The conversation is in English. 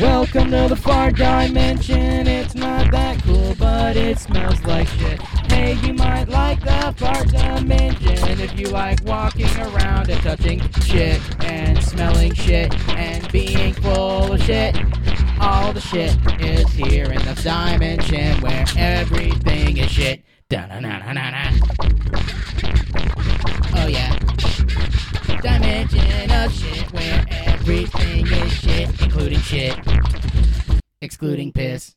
Welcome to the far dimension. It's not that cool, but it smells like shit. Hey, you might like the far dimension if you like walking around and touching shit and smelling shit and being full of shit. All the shit is here in the dimension where everything is shit. Da-na-na-na-na-na. Oh yeah. Dimension of shit where everything including shit. Excluding piss.